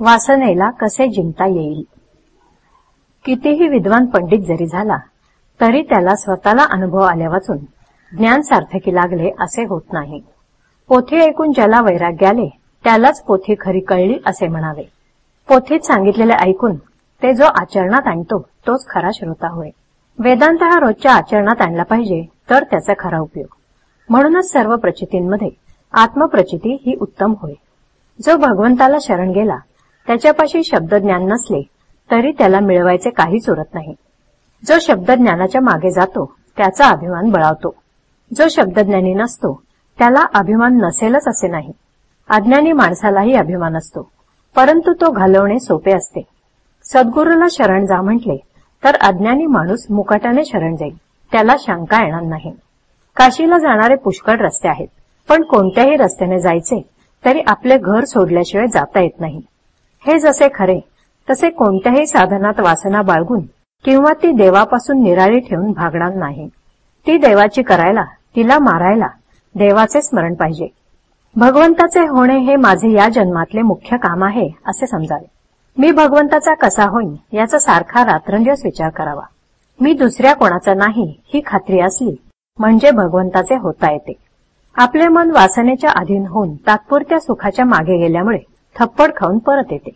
वासनेला कसे जिंकता येईल? कितीही विद्वान पंडित जरी झाला तरी त्याला स्वतःला अनुभव आल्या वाचून ज्ञान सार्थकी लागले असे होत नाही. पोथी ऐकून ज्याला वैराग्य आले त्यालाच पोथी खरी कळली असे म्हणावे. पोथीत सांगितलेले ऐकून ते जो आचरणात आणतो तोच खरा श्रोता होय. वेदांत हा रोजच्या आचरणात आणला पाहिजे तर त्याचा खरा उपयोग. म्हणूनच सर्व प्रचितींमध्ये आत्मप्रचिती ही उत्तम होय. जो भगवंताला शरण गेला त्याच्यापाशी शब्दज्ञान नसले तरी त्याला मिळवायचे काहीच उरत नाही. जो शब्दज्ञानाच्या मागे जातो त्याचा अभिमान बळावतो. जो शब्दज्ञानी नसतो त्याला अभिमान नसेलच असे नाही. अज्ञानी माणसालाही अभिमान असतो परंतु तो घालवणे सोपे असते. सद्गुरूला शरण जा म्हटले तर अज्ञानी माणूस मुकाटाने शरण जाईल त्याला शंका येणार नाही. काशीला जाणारे पुष्कळ रस्ते आहेत पण कोणत्याही रस्त्याने जायचे तरी आपले घर सोडल्याशिवाय जाता येत नाही. हे जसे खरे तसे कोणत्याही साधनात वासना बाळगून किंवा ती देवापासून निराळी ठेवून भागणार नाही. ती देवाची करायला तिला मारायला देवाचे स्मरण पाहिजे. भगवंताचे होणे हे माझे या जन्मातले मुख्य काम आहे असे समजावे. मी भगवंताचा कसा होईन याचा सारखा रात्रंदिवस विचार करावा. मी दुसऱ्या कोणाचा नाही ही खात्री असली म्हणजे भगवंताचे होता येते. आपले मन वासनेच्या अधीन होऊन तात्पुरत्या सुखाच्या मागे गेल्यामुळे थप्पड खाऊन परत येते.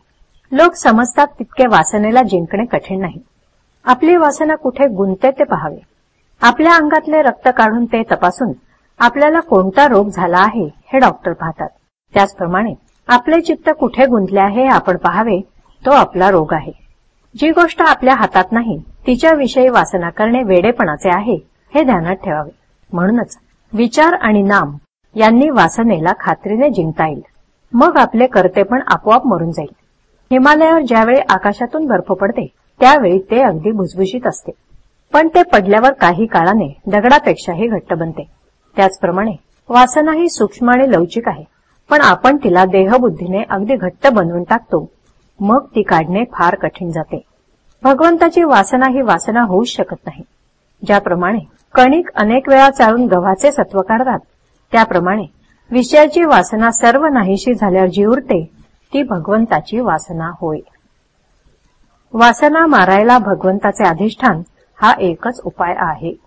लोक समजतात तितके वासनेला जिंकणे कठीण नाही. आपली वासना कुठे गुंतते ते पहावे. आपल्या अंगातले रक्त काढून ते तपासून आपल्याला कोणता रोग झाला आहे हे डॉक्टर पाहतात. त्याचप्रमाणे आपले चित्त कुठे गुंतले आहे आपण पाहावे तो आपला रोग आहे. जी गोष्ट आपल्या हातात नाही तिच्याविषयी वासना करणे वेडेपणाचे आहे हे ध्यानात ठेवावे. म्हणूनच विचार आणि नाम यांनी वासनेला खात्रीने जिंकता येईल. मग आपले करते पण आपोआप मरून जाईल. हिमालयावर ज्यावेळी आकाशातून बर्फ पडते त्यावेळी ते अगदी भुसभुशीत असते. पण ते पडल्यावर काही काळाने दगडापेक्षाही घट्ट बनते. त्याचप्रमाणे वासना ही सूक्ष्म आणि लवचिक आहे. पण आपण तिला देहबुद्धीने अगदी घट्ट बनवून टाकतो मग ती काढणे फार कठीण जाते. भगवंताची वासना ही वासना होऊच शकत नाही. ज्याप्रमाणे कणिक अनेक वेळा चाळून गव्हाचे सत्व काढतात त्याप्रमाणे विषयाची वासना सर्व नाहीशी झाल्यावर जी उरते ती भगवंताची वासना होय. वासना मारायला भगवंताचे अधिष्ठान हा एकच उपाय आहे.